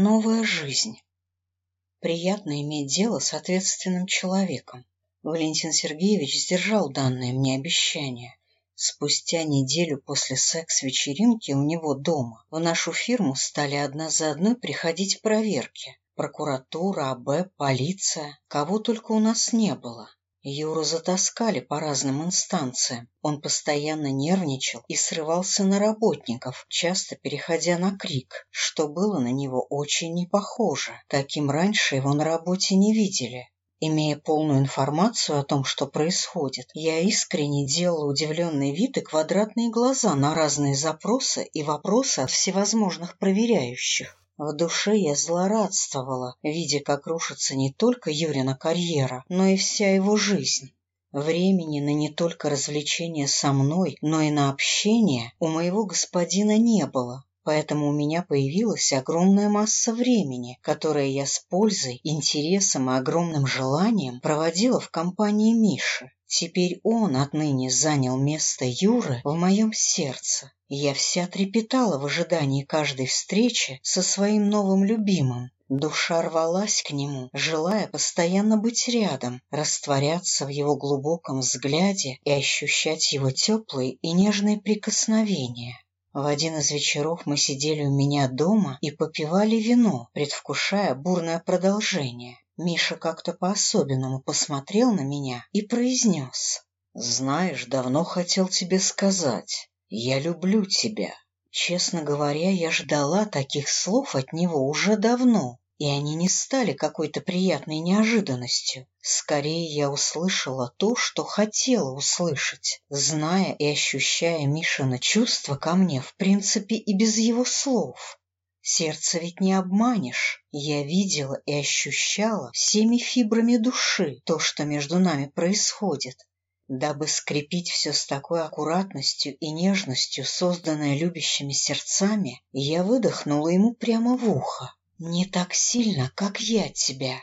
Новая жизнь. Приятно иметь дело с ответственным человеком. Валентин Сергеевич сдержал данное мне обещание. Спустя неделю после секс-вечеринки у него дома в нашу фирму стали одна за одной приходить проверки. Прокуратура, АБ, полиция. Кого только у нас не было. Юру затаскали по разным инстанциям. Он постоянно нервничал и срывался на работников, часто переходя на крик, что было на него очень не похоже. Таким раньше его на работе не видели. Имея полную информацию о том, что происходит, я искренне делала удивленный вид и квадратные глаза на разные запросы и вопросы от всевозможных проверяющих. В душе я злорадствовала, видя, как рушится не только Юрина карьера, но и вся его жизнь. Времени на не только развлечения со мной, но и на общение у моего господина не было. Поэтому у меня появилась огромная масса времени, которое я с пользой, интересом и огромным желанием проводила в компании Миши. Теперь он отныне занял место Юры в моем сердце. Я вся трепетала в ожидании каждой встречи со своим новым любимым. Душа рвалась к нему, желая постоянно быть рядом, растворяться в его глубоком взгляде и ощущать его теплые и нежные прикосновения. В один из вечеров мы сидели у меня дома и попивали вино, предвкушая бурное продолжение. Миша как-то по-особенному посмотрел на меня и произнес. «Знаешь, давно хотел тебе сказать. Я люблю тебя». Честно говоря, я ждала таких слов от него уже давно и они не стали какой-то приятной неожиданностью. Скорее я услышала то, что хотела услышать, зная и ощущая Мишина чувства ко мне, в принципе, и без его слов. Сердце ведь не обманешь. Я видела и ощущала всеми фибрами души то, что между нами происходит. Дабы скрепить все с такой аккуратностью и нежностью, созданное любящими сердцами, я выдохнула ему прямо в ухо. «Не так сильно, как я тебя».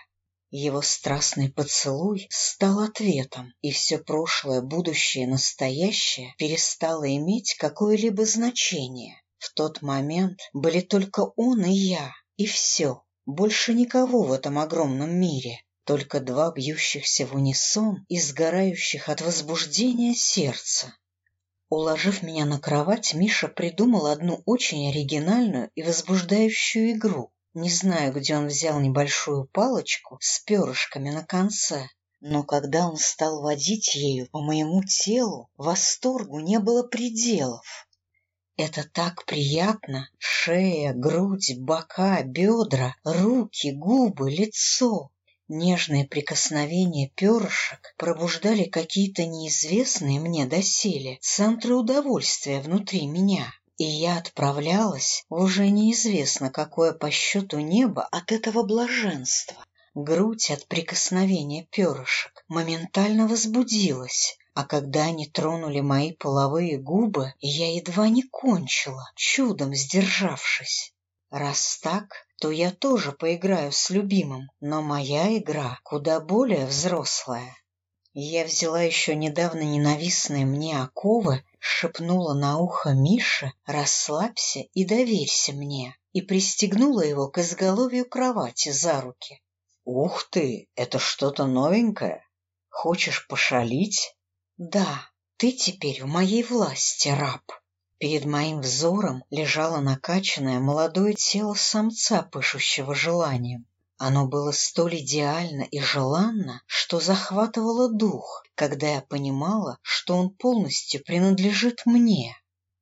Его страстный поцелуй стал ответом, и все прошлое, будущее, настоящее перестало иметь какое-либо значение. В тот момент были только он и я, и все. Больше никого в этом огромном мире, только два бьющихся в унисон и сгорающих от возбуждения сердца. Уложив меня на кровать, Миша придумал одну очень оригинальную и возбуждающую игру. Не знаю, где он взял небольшую палочку с перышками на конце, но когда он стал водить ею по моему телу, восторгу не было пределов. Это так приятно! Шея, грудь, бока, бедра, руки, губы, лицо. Нежные прикосновения перышек пробуждали какие-то неизвестные мне доселе центры удовольствия внутри меня и я отправлялась в уже неизвестно какое по счету небо от этого блаженства. Грудь от прикосновения перышек моментально возбудилась, а когда они тронули мои половые губы, я едва не кончила, чудом сдержавшись. Раз так, то я тоже поиграю с любимым, но моя игра куда более взрослая. Я взяла еще недавно ненавистные мне оковы, шепнула на ухо Мише «Расслабься и доверься мне» и пристегнула его к изголовью кровати за руки. «Ух ты, это что-то новенькое? Хочешь пошалить?» «Да, ты теперь в моей власти, раб». Перед моим взором лежало накачанное молодое тело самца, пышущего желанием. Оно было столь идеально и желанно, что захватывало дух, когда я понимала, что он полностью принадлежит мне.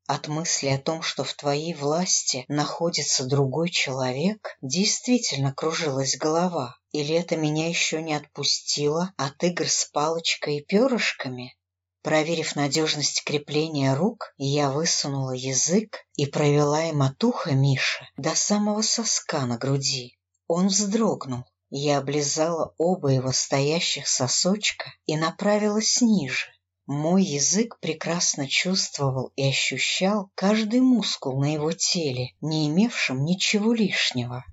От мысли о том, что в твоей власти находится другой человек, действительно кружилась голова. Или это меня еще не отпустило от игр с палочкой и перышками? Проверив надежность крепления рук, я высунула язык и провела им от уха Миши до самого соска на груди. Он вздрогнул. Я облизала оба его стоящих сосочка и направилась ниже. Мой язык прекрасно чувствовал и ощущал каждый мускул на его теле, не имевшим ничего лишнего.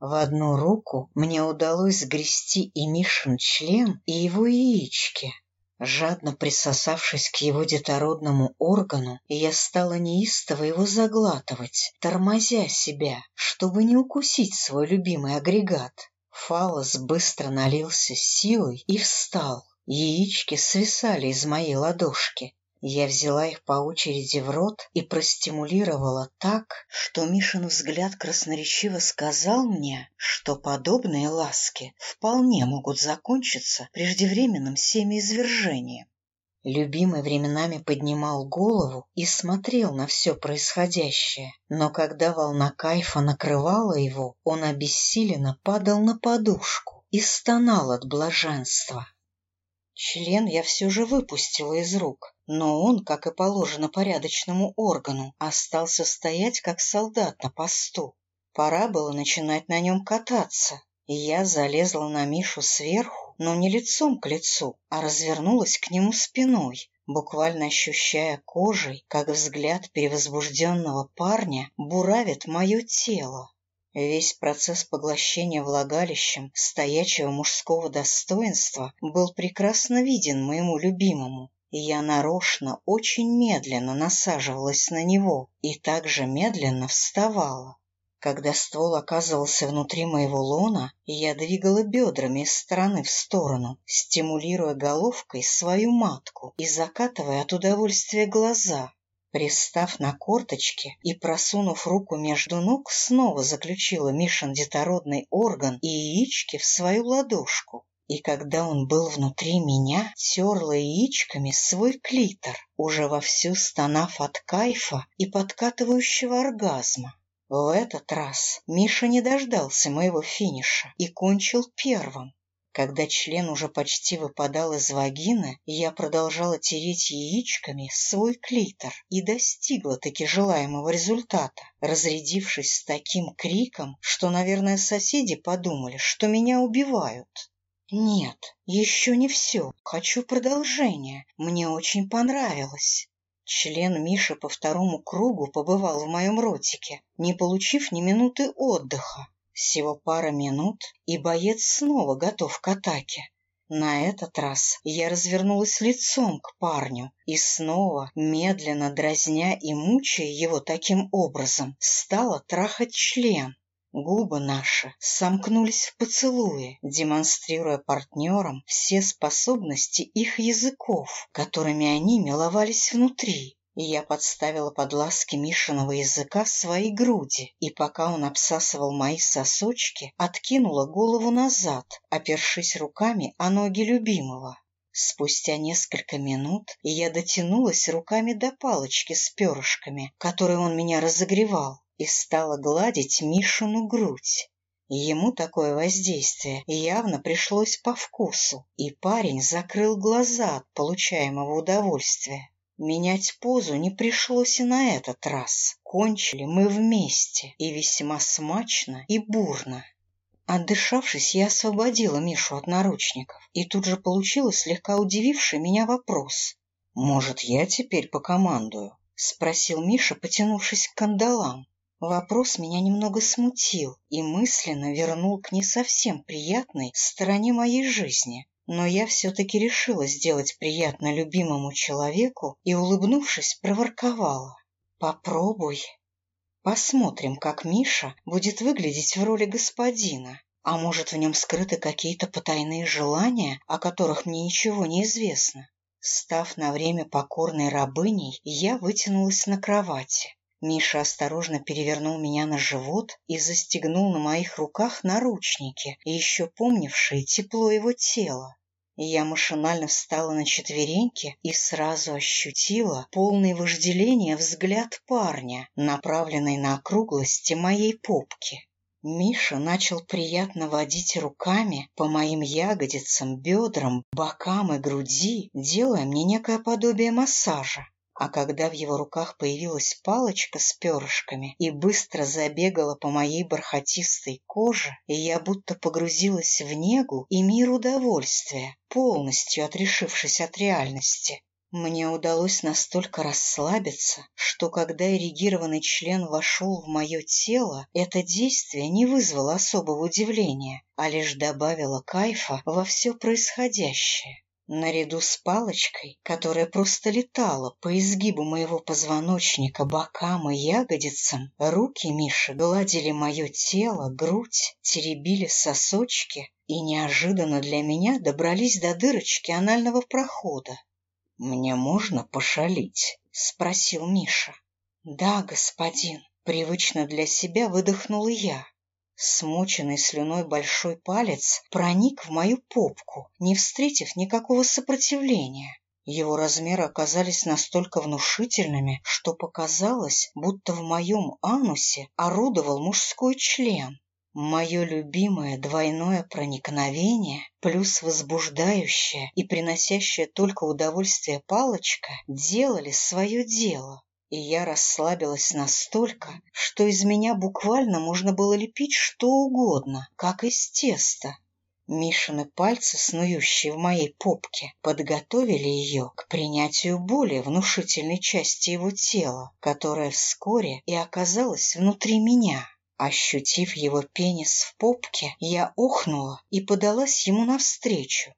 В одну руку мне удалось сгрести и Мишин член, и его яички. Жадно присосавшись к его детородному органу, я стала неистово его заглатывать, тормозя себя, чтобы не укусить свой любимый агрегат. Фалос быстро налился силой и встал. Яички свисали из моей ладошки. Я взяла их по очереди в рот и простимулировала так, что Мишин взгляд красноречиво сказал мне, что подобные ласки вполне могут закончиться преждевременным семяизвержением. Любимый временами поднимал голову и смотрел на все происходящее, но когда волна кайфа накрывала его, он обессиленно падал на подушку и стонал от блаженства. Член я все же выпустила из рук, но он, как и положено порядочному органу, остался стоять как солдат на посту. Пора было начинать на нем кататься, и я залезла на Мишу сверху, но не лицом к лицу, а развернулась к нему спиной, буквально ощущая кожей, как взгляд перевозбужденного парня буравит мое тело. Весь процесс поглощения влагалищем стоячего мужского достоинства был прекрасно виден моему любимому, и я нарочно очень медленно насаживалась на него и также медленно вставала. Когда ствол оказывался внутри моего лона, я двигала бедрами из стороны в сторону, стимулируя головкой свою матку и закатывая от удовольствия глаза, Пристав на корточки и просунув руку между ног, снова заключила Мишин детородный орган и яички в свою ладошку. И когда он был внутри меня, терла яичками свой клитор, уже вовсю стонав от кайфа и подкатывающего оргазма. В этот раз Миша не дождался моего финиша и кончил первым. Когда член уже почти выпадал из вагины, я продолжала тереть яичками свой клитор и достигла таки желаемого результата, разрядившись с таким криком, что, наверное, соседи подумали, что меня убивают. Нет, еще не все. Хочу продолжения. Мне очень понравилось. Член Миши по второму кругу побывал в моем ротике, не получив ни минуты отдыха. Всего пара минут, и боец снова готов к атаке. На этот раз я развернулась лицом к парню и снова, медленно дразня и мучая его таким образом, стала трахать член. Губы наши сомкнулись в поцелуе, демонстрируя партнерам все способности их языков, которыми они миловались внутри я подставила под ласки Мишиного языка свои груди, и пока он обсасывал мои сосочки, откинула голову назад, опершись руками о ноги любимого. Спустя несколько минут я дотянулась руками до палочки с перышками, которой он меня разогревал, и стала гладить Мишину грудь. Ему такое воздействие явно пришлось по вкусу, и парень закрыл глаза от получаемого удовольствия. Менять позу не пришлось и на этот раз. Кончили мы вместе, и весьма смачно и бурно. Отдышавшись, я освободила Мишу от наручников, и тут же получила слегка удививший меня вопрос. «Может, я теперь покомандую?» — спросил Миша, потянувшись к кандалам. Вопрос меня немного смутил и мысленно вернул к не совсем приятной стороне моей жизни. Но я все-таки решила сделать приятно любимому человеку и, улыбнувшись, проворковала. «Попробуй. Посмотрим, как Миша будет выглядеть в роли господина. А может, в нем скрыты какие-то потайные желания, о которых мне ничего не известно?» Став на время покорной рабыней, я вытянулась на кровати. Миша осторожно перевернул меня на живот и застегнул на моих руках наручники, еще помнившие тепло его тела. Я машинально встала на четвереньки и сразу ощутила полный вожделения взгляд парня, направленный на округлости моей попки. Миша начал приятно водить руками по моим ягодицам, бедрам, бокам и груди, делая мне некое подобие массажа. А когда в его руках появилась палочка с перышками и быстро забегала по моей бархатистой коже, и я будто погрузилась в негу и мир удовольствия, полностью отрешившись от реальности. Мне удалось настолько расслабиться, что когда эрегированный член вошел в мое тело, это действие не вызвало особого удивления, а лишь добавило кайфа во все происходящее. Наряду с палочкой, которая просто летала по изгибу моего позвоночника, бокам и ягодицам, руки Миши гладили мое тело, грудь, теребили сосочки и неожиданно для меня добрались до дырочки анального прохода. «Мне можно пошалить?» — спросил Миша. «Да, господин», — привычно для себя выдохнула я. Смоченный слюной большой палец проник в мою попку, не встретив никакого сопротивления. Его размеры оказались настолько внушительными, что показалось, будто в моем анусе орудовал мужской член. Мое любимое двойное проникновение плюс возбуждающее и приносящее только удовольствие палочка делали свое дело, и я расслабилась настолько, что из меня буквально можно было лепить что угодно, как из теста. Мишины пальцы, снующие в моей попке, подготовили ее к принятию более внушительной части его тела, которая вскоре и оказалась внутри меня. Ощутив его пенис в попке, я охнула и подалась ему навстречу.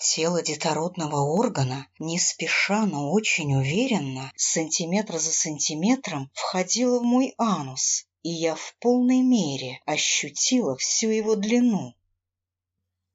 Тело детородного органа не спеша, но очень уверенно, сантиметр за сантиметром, входило в мой анус, и я в полной мере ощутила всю его длину.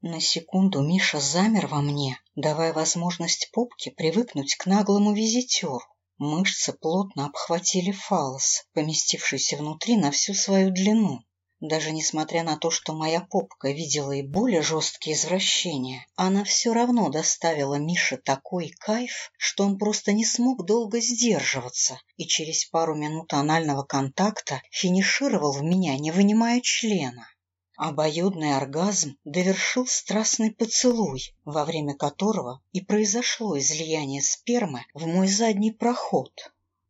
На секунду Миша замер во мне, давая возможность попке привыкнуть к наглому визитеру. Мышцы плотно обхватили фалос, поместившийся внутри на всю свою длину. Даже несмотря на то, что моя попка видела и более жесткие извращения, она все равно доставила Мише такой кайф, что он просто не смог долго сдерживаться и через пару минут анального контакта финишировал в меня, не вынимая члена. Обоюдный оргазм довершил страстный поцелуй, во время которого и произошло излияние спермы в мой задний проход.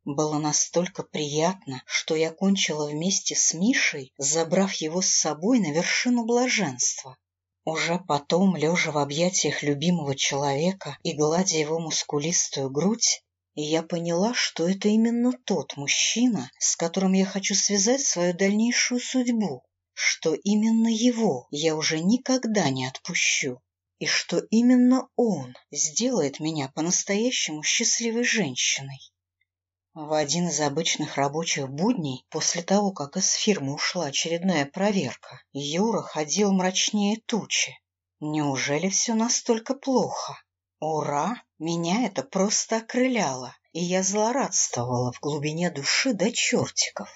Было настолько приятно, что я кончила вместе с Мишей, забрав его с собой на вершину блаженства. Уже потом, лежа в объятиях любимого человека и гладя его мускулистую грудь, я поняла, что это именно тот мужчина, с которым я хочу связать свою дальнейшую судьбу что именно его я уже никогда не отпущу, и что именно он сделает меня по-настоящему счастливой женщиной. В один из обычных рабочих будней, после того, как из фирмы ушла очередная проверка, Юра ходил мрачнее тучи. Неужели все настолько плохо? Ура! Меня это просто окрыляло, и я злорадствовала в глубине души до чертиков.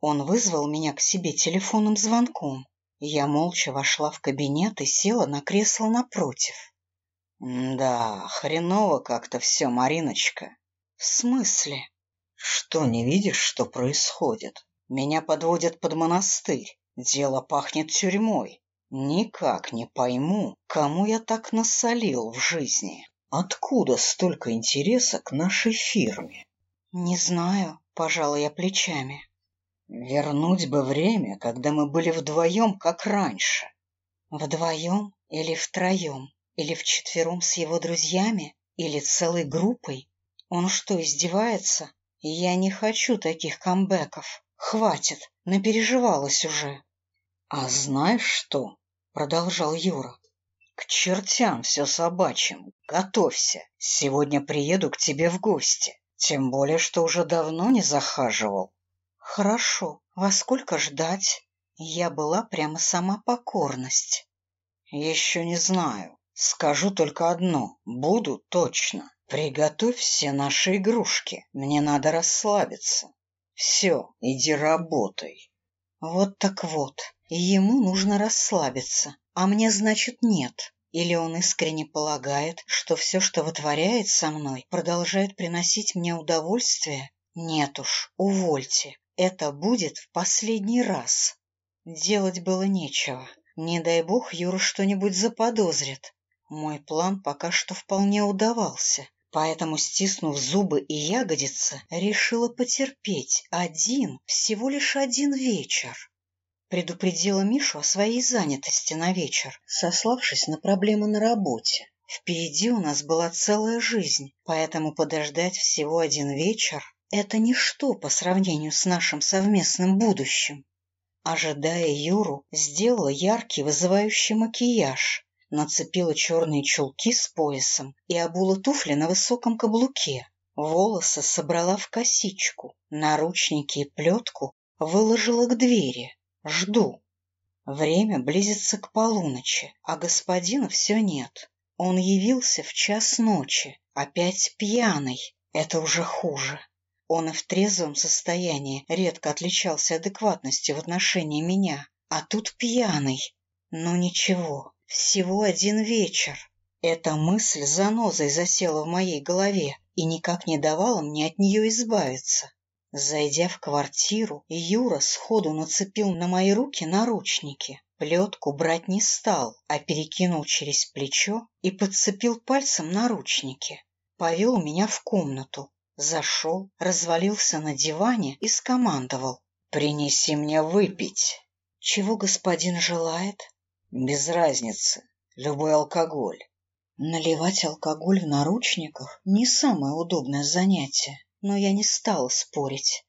Он вызвал меня к себе телефонным звонком. Я молча вошла в кабинет и села на кресло напротив. «Да, хреново как-то все, Мариночка». «В смысле?» «Что, не видишь, что происходит? Меня подводят под монастырь. Дело пахнет тюрьмой. Никак не пойму, кому я так насолил в жизни. Откуда столько интереса к нашей фирме?» «Не знаю», — пожала я плечами. Вернуть бы время, когда мы были вдвоем, как раньше. Вдвоем или втроем, или вчетвером с его друзьями, или целой группой. Он что, издевается? Я не хочу таких камбэков. Хватит, напереживалась уже. А знаешь что? Продолжал Юра. К чертям все собачьим. Готовься. Сегодня приеду к тебе в гости. Тем более, что уже давно не захаживал. Хорошо. Во сколько ждать? Я была прямо сама покорность. Еще не знаю. Скажу только одно. Буду точно. Приготовь все наши игрушки. Мне надо расслабиться. Все, иди работай. Вот так вот. Ему нужно расслабиться, а мне, значит, нет. Или он искренне полагает, что все, что вытворяет со мной, продолжает приносить мне удовольствие? Нет уж, увольте. Это будет в последний раз. Делать было нечего. Не дай бог Юра что-нибудь заподозрит. Мой план пока что вполне удавался, поэтому, стиснув зубы и ягодицы, решила потерпеть один, всего лишь один вечер. Предупредила Мишу о своей занятости на вечер, сославшись на проблемы на работе. Впереди у нас была целая жизнь, поэтому подождать всего один вечер это ничто по сравнению с нашим совместным будущим. Ожидая Юру, сделала яркий вызывающий макияж, нацепила черные чулки с поясом и обула туфли на высоком каблуке. Волосы собрала в косичку, наручники и плетку выложила к двери. Жду. Время близится к полуночи, а господина все нет. Он явился в час ночи, опять пьяный. Это уже хуже. Он и в трезвом состоянии редко отличался адекватностью в отношении меня, а тут пьяный. Ну ничего, всего один вечер. Эта мысль занозой засела в моей голове и никак не давала мне от нее избавиться. Зайдя в квартиру, Юра сходу нацепил на мои руки наручники. Плетку брать не стал, а перекинул через плечо и подцепил пальцем наручники. Повел меня в комнату, зашел, развалился на диване и скомандовал. «Принеси мне выпить». «Чего господин желает?» «Без разницы. Любой алкоголь». Наливать алкоголь в наручниках — не самое удобное занятие, но я не стала спорить.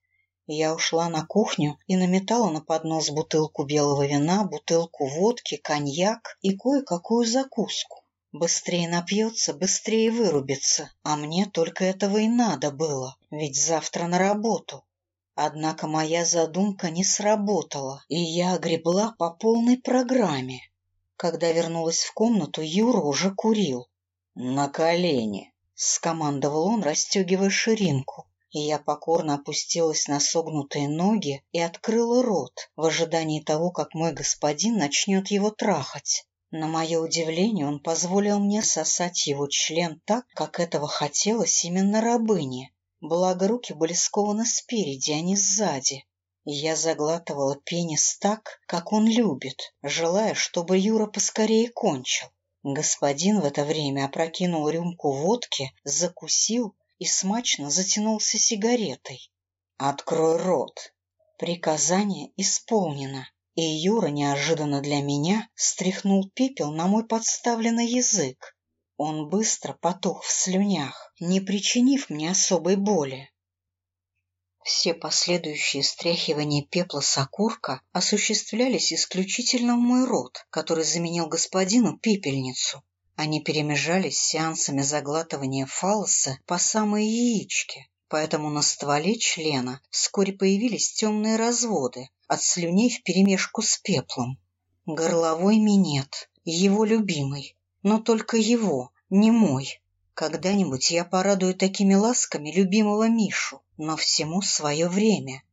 Я ушла на кухню и наметала на поднос бутылку белого вина, бутылку водки, коньяк и кое-какую закуску. Быстрее напьется, быстрее вырубится, а мне только этого и надо было, ведь завтра на работу. Однако моя задумка не сработала, и я огребла по полной программе. Когда вернулась в комнату, Юра уже курил. «На колени!» — скомандовал он, расстегивая ширинку. И я покорно опустилась на согнутые ноги и открыла рот в ожидании того, как мой господин начнет его трахать. На мое удивление, он позволил мне сосать его член так, как этого хотелось именно рабыне. Благо, руки были скованы спереди, а не сзади. Я заглатывала пенис так, как он любит, желая, чтобы Юра поскорее кончил. Господин в это время опрокинул рюмку водки, закусил и смачно затянулся сигаретой. «Открой рот!» Приказание исполнено и Юра неожиданно для меня стряхнул пепел на мой подставленный язык. Он быстро потух в слюнях, не причинив мне особой боли. Все последующие стряхивания пепла с окурка осуществлялись исключительно в мой рот, который заменил господину пепельницу. Они перемежались с сеансами заглатывания фалоса по самой яичке, поэтому на стволе члена вскоре появились темные разводы, от слюней вперемешку с пеплом. Горловой минет, его любимый, но только его, не мой. Когда-нибудь я порадую такими ласками любимого Мишу, но всему свое время.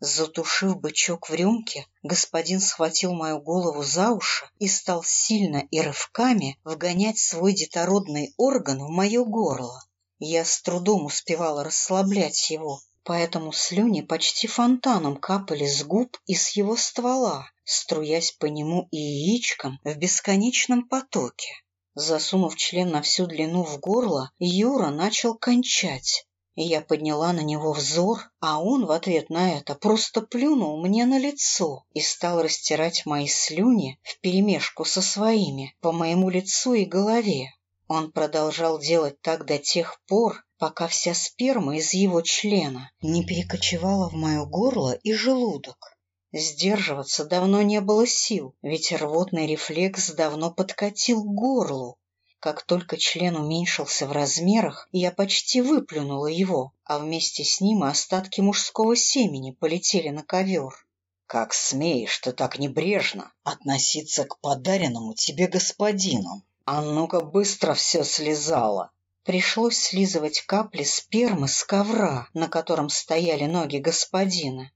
Затушив бычок в рюмке, господин схватил мою голову за уши и стал сильно и рывками вгонять свой детородный орган в мое горло. Я с трудом успевала расслаблять его, поэтому слюни почти фонтаном капали с губ и с его ствола, струясь по нему и яичкам в бесконечном потоке. Засунув член на всю длину в горло, Юра начал кончать. Я подняла на него взор, а он в ответ на это просто плюнул мне на лицо и стал растирать мои слюни вперемешку со своими по моему лицу и голове. Он продолжал делать так до тех пор, пока вся сперма из его члена не перекочевала в мое горло и желудок. Сдерживаться давно не было сил, ведь рвотный рефлекс давно подкатил к горлу. Как только член уменьшился в размерах, я почти выплюнула его, а вместе с ним остатки мужского семени полетели на ковер. «Как смеешь ты так небрежно относиться к подаренному тебе господину?» А ну-ка быстро все слезало. Пришлось слизывать капли спермы с ковра, на котором стояли ноги господина.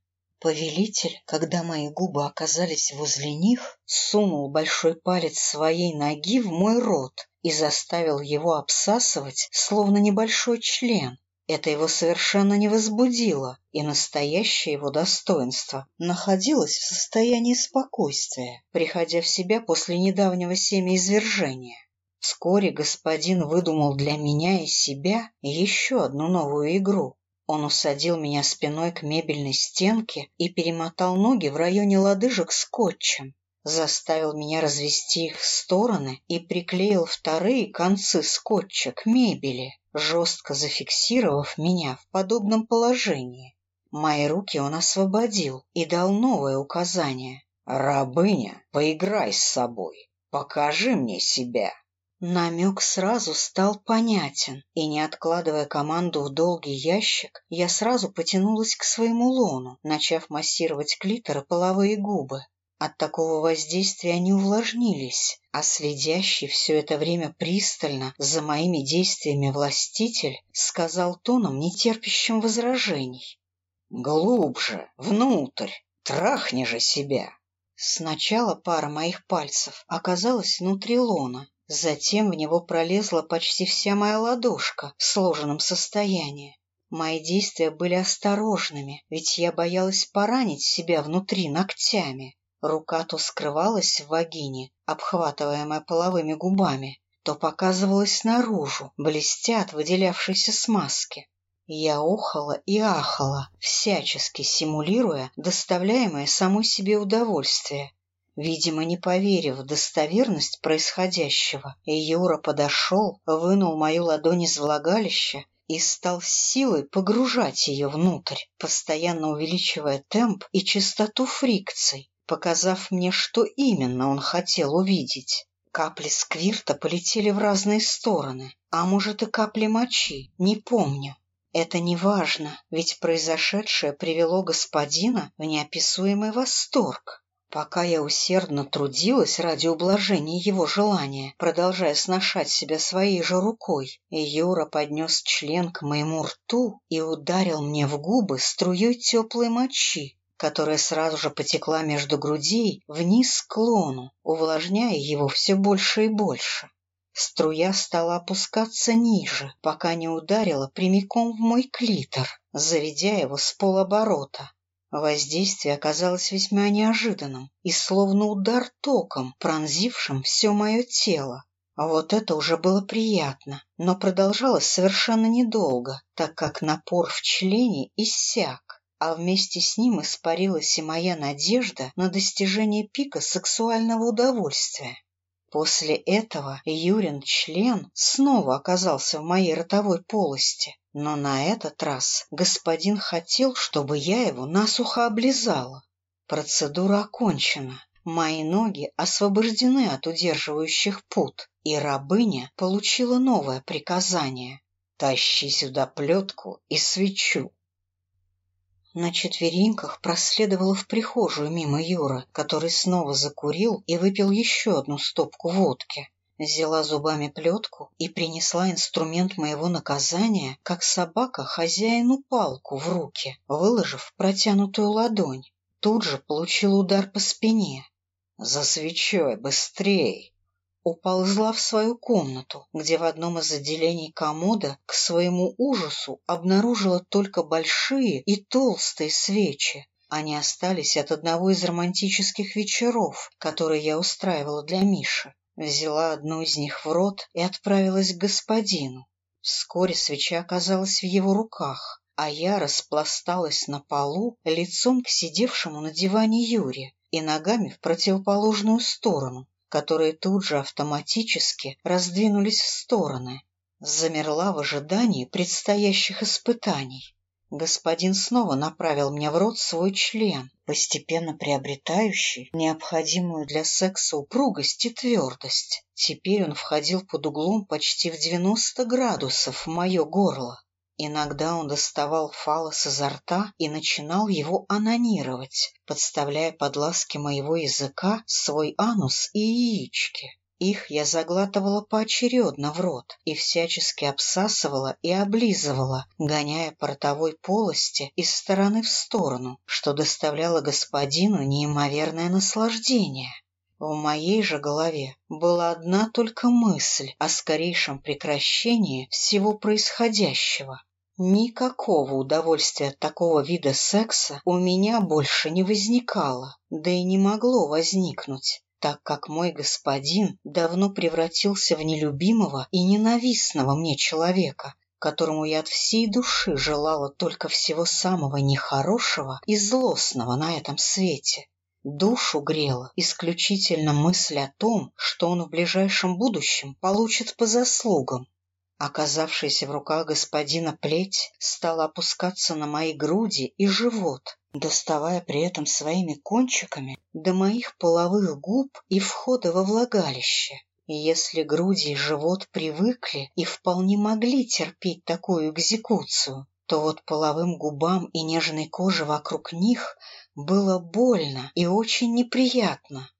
Повелитель, когда мои губы оказались возле них, сунул большой палец своей ноги в мой рот и заставил его обсасывать, словно небольшой член. Это его совершенно не возбудило, и настоящее его достоинство находилось в состоянии спокойствия, приходя в себя после недавнего семяизвержения. Вскоре господин выдумал для меня и себя еще одну новую игру. Он усадил меня спиной к мебельной стенке и перемотал ноги в районе лодыжек скотчем заставил меня развести их в стороны и приклеил вторые концы скотча к мебели, жестко зафиксировав меня в подобном положении. Мои руки он освободил и дал новое указание. «Рабыня, поиграй с собой. Покажи мне себя. Намек сразу стал понятен, и, не откладывая команду в долгий ящик, я сразу потянулась к своему лону, начав массировать клитор и половые губы. От такого воздействия они увлажнились, а следящий все это время пристально за моими действиями властитель сказал тоном, нетерпящим возражений. «Глубже, внутрь, трахни же себя!» Сначала пара моих пальцев оказалась внутри лона, затем в него пролезла почти вся моя ладошка в сложенном состоянии. Мои действия были осторожными, ведь я боялась поранить себя внутри ногтями. Рука то скрывалась в вагине, обхватываемая половыми губами, то показывалась наружу, блестя от выделявшейся смазки. Я охала и ахала, всячески симулируя доставляемое самой себе удовольствие. Видимо, не поверив в достоверность происходящего, Юра подошел, вынул мою ладонь из влагалища и стал силой погружать ее внутрь, постоянно увеличивая темп и частоту фрикций показав мне, что именно он хотел увидеть. Капли сквирта полетели в разные стороны, а может и капли мочи, не помню. Это не важно, ведь произошедшее привело господина в неописуемый восторг. Пока я усердно трудилась ради ублажения его желания, продолжая сношать себя своей же рукой, Юра поднес член к моему рту и ударил мне в губы струей теплой мочи, которая сразу же потекла между грудей вниз к клону, увлажняя его все больше и больше. Струя стала опускаться ниже, пока не ударила прямиком в мой клитор, заведя его с полоборота. Воздействие оказалось весьма неожиданным и словно удар током, пронзившим все мое тело. Вот это уже было приятно, но продолжалось совершенно недолго, так как напор в члене иссяк а вместе с ним испарилась и моя надежда на достижение пика сексуального удовольствия. После этого Юрин член снова оказался в моей ротовой полости, но на этот раз господин хотел, чтобы я его насухо облизала. Процедура окончена. Мои ноги освобождены от удерживающих пут, и рабыня получила новое приказание. «Тащи сюда плетку и свечу». На четвереньках проследовала в прихожую мимо Юра, который снова закурил и выпил еще одну стопку водки. Взяла зубами плетку и принесла инструмент моего наказания, как собака хозяину палку в руки, выложив протянутую ладонь. Тут же получил удар по спине. «За свечой, быстрей!» Уползла в свою комнату, где в одном из отделений комода к своему ужасу обнаружила только большие и толстые свечи. Они остались от одного из романтических вечеров, которые я устраивала для Миши. Взяла одну из них в рот и отправилась к господину. Вскоре свеча оказалась в его руках, а я распласталась на полу лицом к сидевшему на диване Юре и ногами в противоположную сторону, которые тут же автоматически раздвинулись в стороны. Замерла в ожидании предстоящих испытаний. Господин снова направил мне в рот свой член, постепенно приобретающий необходимую для секса упругость и твердость. Теперь он входил под углом почти в 90 градусов в мое горло. Иногда он доставал фалос изо рта и начинал его анонировать, подставляя под ласки моего языка свой анус и яички. Их я заглатывала поочередно в рот и всячески обсасывала и облизывала, гоняя по ротовой полости из стороны в сторону, что доставляло господину неимоверное наслаждение. В моей же голове была одна только мысль о скорейшем прекращении всего происходящего. Никакого удовольствия от такого вида секса у меня больше не возникало, да и не могло возникнуть, так как мой господин давно превратился в нелюбимого и ненавистного мне человека, которому я от всей души желала только всего самого нехорошего и злостного на этом свете. Душу грела исключительно мысль о том, что он в ближайшем будущем получит по заслугам. Оказавшаяся в руках господина плеть стала опускаться на мои груди и живот, доставая при этом своими кончиками до моих половых губ и входа во влагалище. Если груди и живот привыкли и вполне могли терпеть такую экзекуцию, то вот половым губам и нежной коже вокруг них было больно и очень неприятно.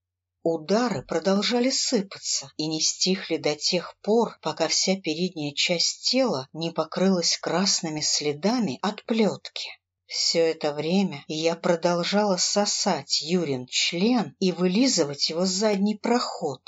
Удары продолжали сыпаться и не стихли до тех пор, пока вся передняя часть тела не покрылась красными следами от плетки. Все это время я продолжала сосать Юрин член и вылизывать его задний проход.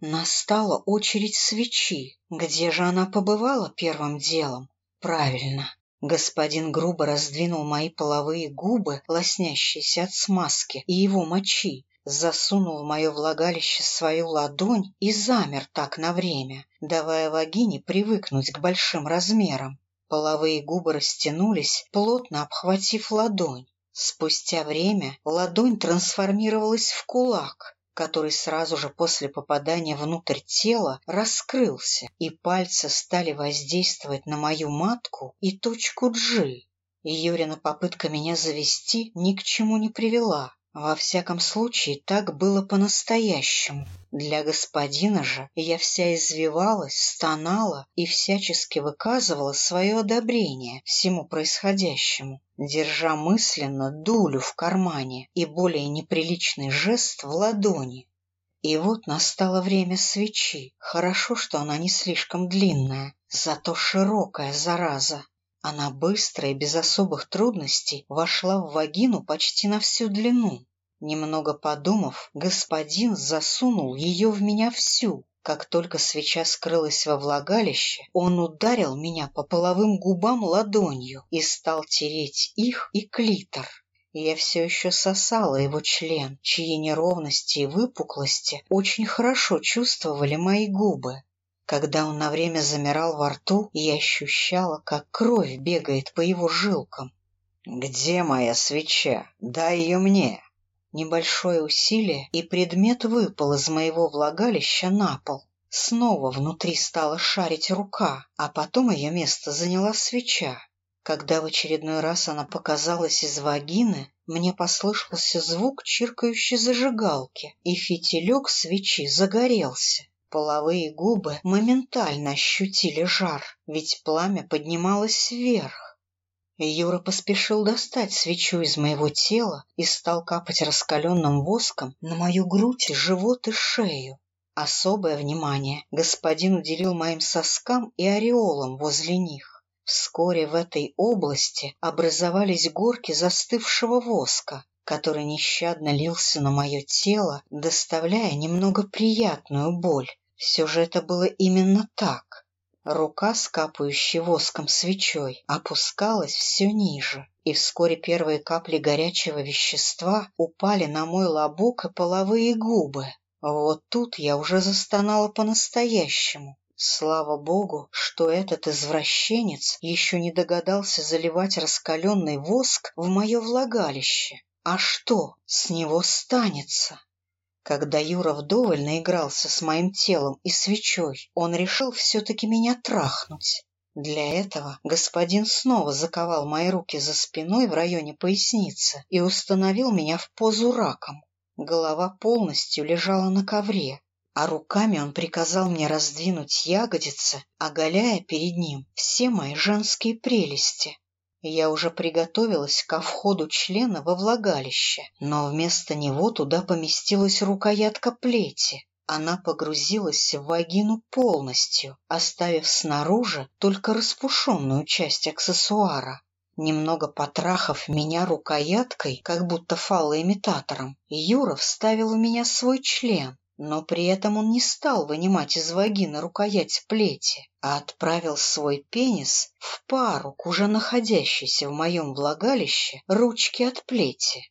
Настала очередь свечи. Где же она побывала первым делом? Правильно, Господин грубо раздвинул мои половые губы, лоснящиеся от смазки и его мочи, засунул в мое влагалище свою ладонь и замер так на время, давая вагине привыкнуть к большим размерам. Половые губы растянулись, плотно обхватив ладонь. Спустя время ладонь трансформировалась в кулак, который сразу же после попадания внутрь тела раскрылся, и пальцы стали воздействовать на мою матку и точку G. Юрина попытка меня завести ни к чему не привела. Во всяком случае, так было по-настоящему. Для господина же я вся извивалась, стонала и всячески выказывала свое одобрение всему происходящему, держа мысленно дулю в кармане и более неприличный жест в ладони. И вот настало время свечи. Хорошо, что она не слишком длинная, зато широкая зараза. Она быстро и без особых трудностей вошла в вагину почти на всю длину. Немного подумав, господин засунул ее в меня всю. Как только свеча скрылась во влагалище, он ударил меня по половым губам ладонью и стал тереть их и клитор. Я все еще сосала его член, чьи неровности и выпуклости очень хорошо чувствовали мои губы. Когда он на время замирал во рту, я ощущала, как кровь бегает по его жилкам. «Где моя свеча? Дай ее мне!» Небольшое усилие, и предмет выпал из моего влагалища на пол. Снова внутри стала шарить рука, а потом ее место заняла свеча. Когда в очередной раз она показалась из вагины, мне послышался звук чиркающей зажигалки, и фитилек свечи загорелся. Половые губы моментально ощутили жар, ведь пламя поднималось вверх. Юра поспешил достать свечу из моего тела и стал капать раскаленным воском на мою грудь, живот и шею. Особое внимание господин уделил моим соскам и ореолам возле них. Вскоре в этой области образовались горки застывшего воска, который нещадно лился на мое тело, доставляя немного приятную боль. Все же это было именно так. Рука, скапающая воском свечой, опускалась все ниже, и вскоре первые капли горячего вещества упали на мой лобок и половые губы. Вот тут я уже застонала по-настоящему. Слава богу, что этот извращенец еще не догадался заливать раскаленный воск в мое влагалище. А что с него станется? Когда Юра вдоволь наигрался с моим телом и свечой, он решил все-таки меня трахнуть. Для этого господин снова заковал мои руки за спиной в районе поясницы и установил меня в позу раком. Голова полностью лежала на ковре, а руками он приказал мне раздвинуть ягодицы, оголяя перед ним все мои женские прелести. Я уже приготовилась ко входу члена во влагалище, но вместо него туда поместилась рукоятка плети. Она погрузилась в вагину полностью, оставив снаружи только распушенную часть аксессуара. Немного потрахав меня рукояткой, как будто фалоимитатором, Юра вставил в меня свой член, но при этом он не стал вынимать из вагины рукоять плети, а отправил свой пенис в пару к уже находящейся в моем влагалище ручке от плети.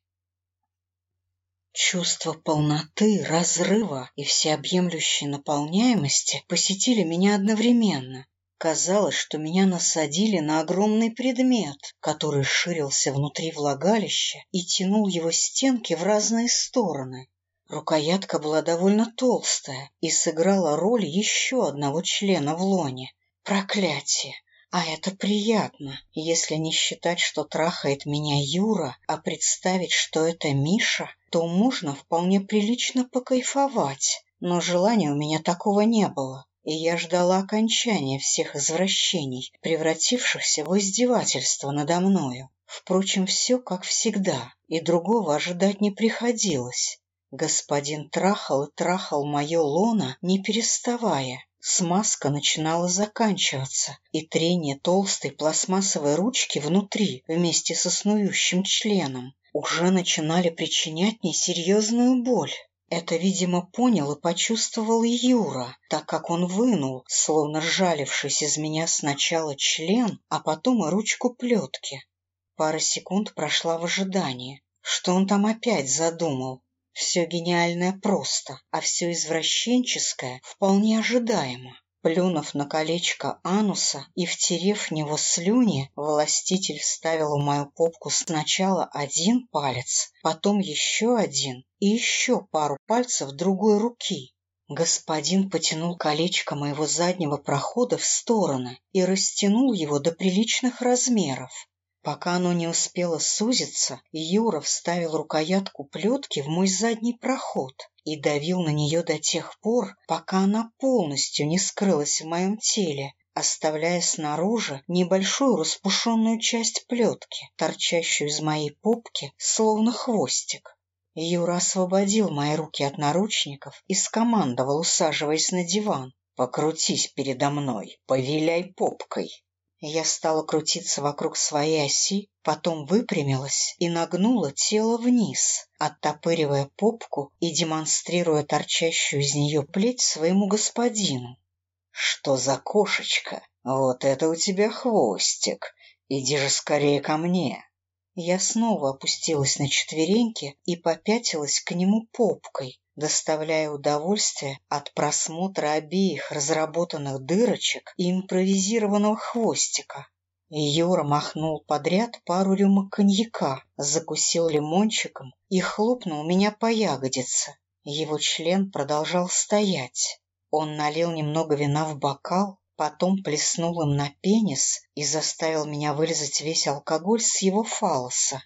Чувство полноты, разрыва и всеобъемлющей наполняемости посетили меня одновременно. Казалось, что меня насадили на огромный предмет, который ширился внутри влагалища и тянул его стенки в разные стороны. Рукоятка была довольно толстая и сыграла роль еще одного члена в лоне. Проклятие! А это приятно, если не считать, что трахает меня Юра, а представить, что это Миша, то можно вполне прилично покайфовать. Но желания у меня такого не было, и я ждала окончания всех извращений, превратившихся в издевательство надо мною. Впрочем, все как всегда, и другого ожидать не приходилось. Господин трахал и трахал мое лоно, не переставая, Смазка начинала заканчиваться, и трение толстой пластмассовой ручки внутри вместе со снующим членом уже начинали причинять мне серьезную боль. Это, видимо, понял и почувствовал Юра, так как он вынул, словно сжалившись из меня сначала член, а потом и ручку плетки. Пара секунд прошла в ожидании. Что он там опять задумал? Все гениальное просто, а все извращенческое вполне ожидаемо. Плюнув на колечко ануса и втерев в него слюни, властитель вставил в мою попку сначала один палец, потом еще один и еще пару пальцев другой руки. Господин потянул колечко моего заднего прохода в стороны и растянул его до приличных размеров. Пока оно не успело сузиться, Юра вставил рукоятку плетки в мой задний проход и давил на нее до тех пор, пока она полностью не скрылась в моем теле, оставляя снаружи небольшую распушенную часть плетки, торчащую из моей попки, словно хвостик. Юра освободил мои руки от наручников и скомандовал, усаживаясь на диван. «Покрутись передо мной, повиляй попкой». Я стала крутиться вокруг своей оси, потом выпрямилась и нагнула тело вниз, оттопыривая попку и демонстрируя торчащую из нее плеть своему господину. «Что за кошечка? Вот это у тебя хвостик! Иди же скорее ко мне!» Я снова опустилась на четвереньки и попятилась к нему попкой, доставляя удовольствие от просмотра обеих разработанных дырочек и импровизированного хвостика. Юра махнул подряд пару рюмок коньяка, закусил лимончиком и хлопнул меня по ягодице. Его член продолжал стоять. Он налил немного вина в бокал, потом плеснул им на пенис и заставил меня вылезать весь алкоголь с его фалоса.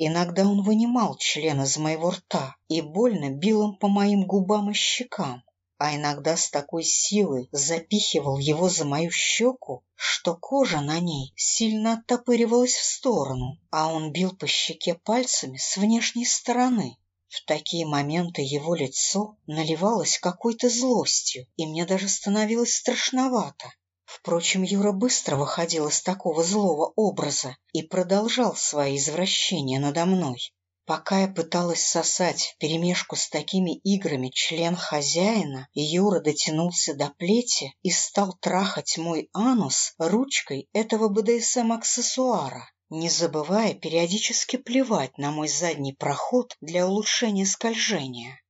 Иногда он вынимал член из моего рта и больно бил им по моим губам и щекам, а иногда с такой силой запихивал его за мою щеку, что кожа на ней сильно оттопыривалась в сторону, а он бил по щеке пальцами с внешней стороны. В такие моменты его лицо наливалось какой-то злостью, и мне даже становилось страшновато. Впрочем, Юра быстро выходил из такого злого образа и продолжал свои извращения надо мной. Пока я пыталась сосать вперемешку с такими играми член хозяина, Юра дотянулся до плети и стал трахать мой анус ручкой этого БДСМ-аксессуара, не забывая периодически плевать на мой задний проход для улучшения скольжения.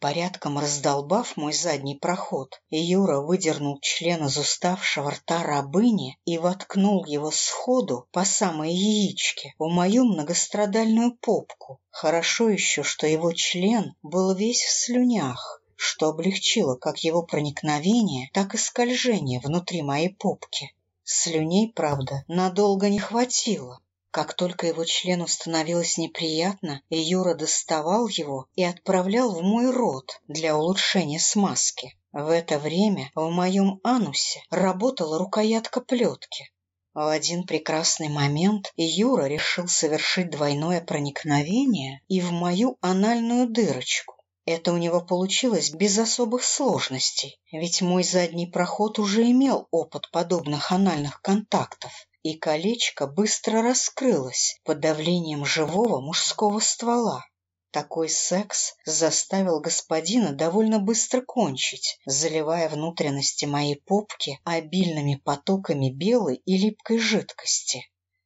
Порядком раздолбав мой задний проход, Юра выдернул член из уставшего рта рабыни и воткнул его сходу по самой яичке в мою многострадальную попку. Хорошо еще, что его член был весь в слюнях, что облегчило как его проникновение, так и скольжение внутри моей попки. Слюней, правда, надолго не хватило. Как только его члену становилось неприятно, Юра доставал его и отправлял в мой рот для улучшения смазки. В это время в моем анусе работала рукоятка плетки. В один прекрасный момент Юра решил совершить двойное проникновение и в мою анальную дырочку. Это у него получилось без особых сложностей, ведь мой задний проход уже имел опыт подобных анальных контактов и колечко быстро раскрылось под давлением живого мужского ствола. Такой секс заставил господина довольно быстро кончить, заливая внутренности моей попки обильными потоками белой и липкой жидкости.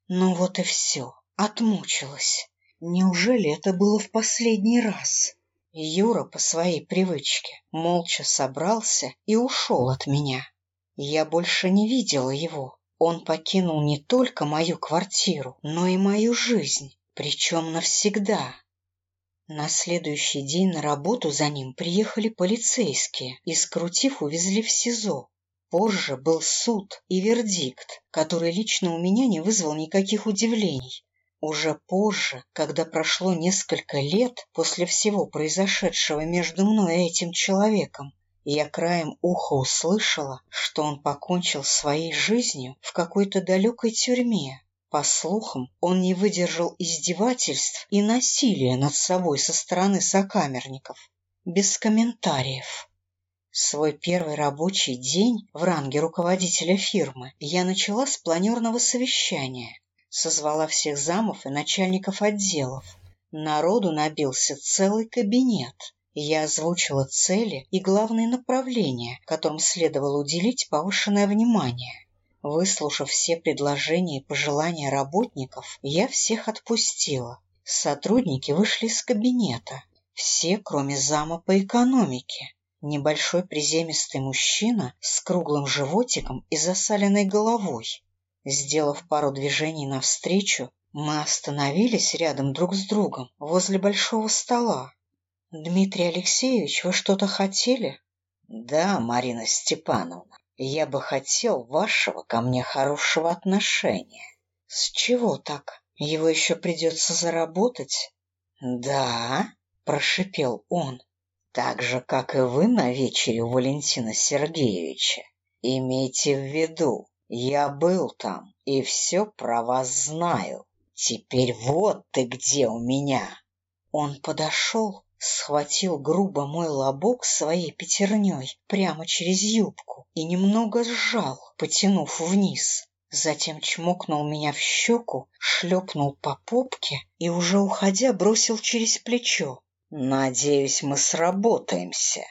Ну вот и все, отмучилась. Неужели это было в последний раз? Юра по своей привычке молча собрался и ушел от меня. Я больше не видела его. Он покинул не только мою квартиру, но и мою жизнь, причем навсегда. На следующий день на работу за ним приехали полицейские и, скрутив, увезли в СИЗО. Позже был суд и вердикт, который лично у меня не вызвал никаких удивлений. Уже позже, когда прошло несколько лет после всего произошедшего между мной и этим человеком, я краем уха услышала, что он покончил своей жизнью в какой-то далекой тюрьме. По слухам, он не выдержал издевательств и насилия над собой со стороны сокамерников. Без комментариев. Свой первый рабочий день в ранге руководителя фирмы я начала с планерного совещания созвала всех замов и начальников отделов. Народу набился целый кабинет. Я озвучила цели и главные направления, которым следовало уделить повышенное внимание. Выслушав все предложения и пожелания работников, я всех отпустила. Сотрудники вышли из кабинета. Все, кроме зама по экономике. Небольшой приземистый мужчина с круглым животиком и засаленной головой. Сделав пару движений навстречу, мы остановились рядом друг с другом возле большого стола. «Дмитрий Алексеевич, вы что-то хотели?» «Да, Марина Степановна, я бы хотел вашего ко мне хорошего отношения». «С чего так? Его еще придется заработать?» «Да», — прошипел он. «Так же, как и вы на вечере у Валентина Сергеевича. Имейте в виду, я был там и все про вас знаю. Теперь вот ты где у меня. Он подошел, схватил грубо мой лобок своей пятерней прямо через юбку и немного сжал, потянув вниз. Затем чмокнул меня в щеку, шлепнул по попке и, уже уходя, бросил через плечо. «Надеюсь, мы сработаемся».